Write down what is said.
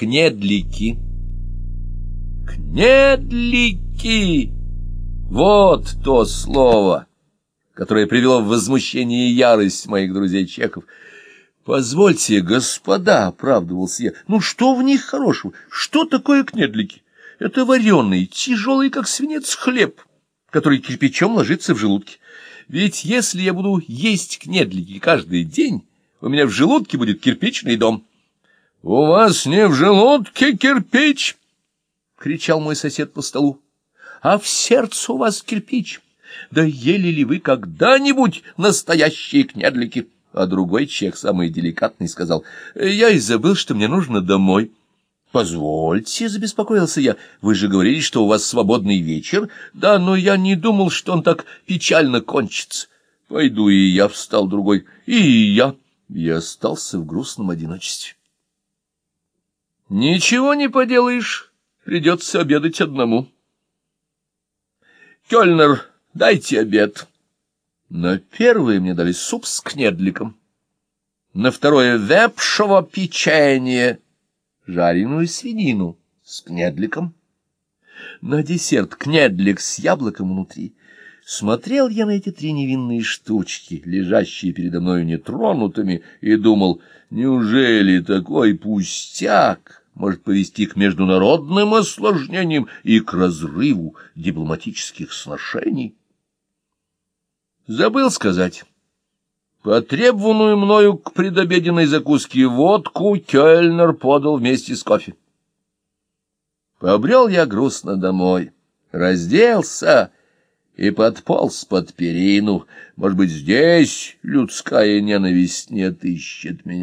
Кнедлики. Кнедлики! Вот то слово, которое привело в возмущение и ярость моих друзей-чехов. Позвольте, господа, — оправдывался я, — ну что в них хорошего? Что такое кнедлики? Это вареный, тяжелый, как свинец, хлеб, который кирпичом ложится в желудке. Ведь если я буду есть кнедлики каждый день, у меня в желудке будет кирпичный дом. — У вас не в желудке кирпич! — кричал мой сосед по столу. — А в сердце у вас кирпич. Да ели ли вы когда-нибудь настоящие кнедлики? А другой чех, самый деликатный, сказал, — Я и забыл, что мне нужно домой. — Позвольте, — забеспокоился я, — вы же говорили, что у вас свободный вечер. Да, но я не думал, что он так печально кончится. Пойду и я, — встал другой, — и я. Я остался в грустном одиночестве. Ничего не поделаешь, придется обедать одному. Кёльнер, дайте обед. На первое мне дали суп с кнедликом, на второе — вепшово печенье, жареную свинину с кнедликом, на десерт кнедлик с яблоком внутри. Смотрел я на эти три невинные штучки, лежащие передо мною нетронутыми, и думал, неужели такой пустяк может повести к международным осложнениям и к разрыву дипломатических сношений. Забыл сказать. Потребованную мною к предобеденной закуске водку Кёльнер подал вместе с кофе. Побрел я грустно домой, разделся и подполз под перину. Может быть, здесь людская ненависть не отыщет меня.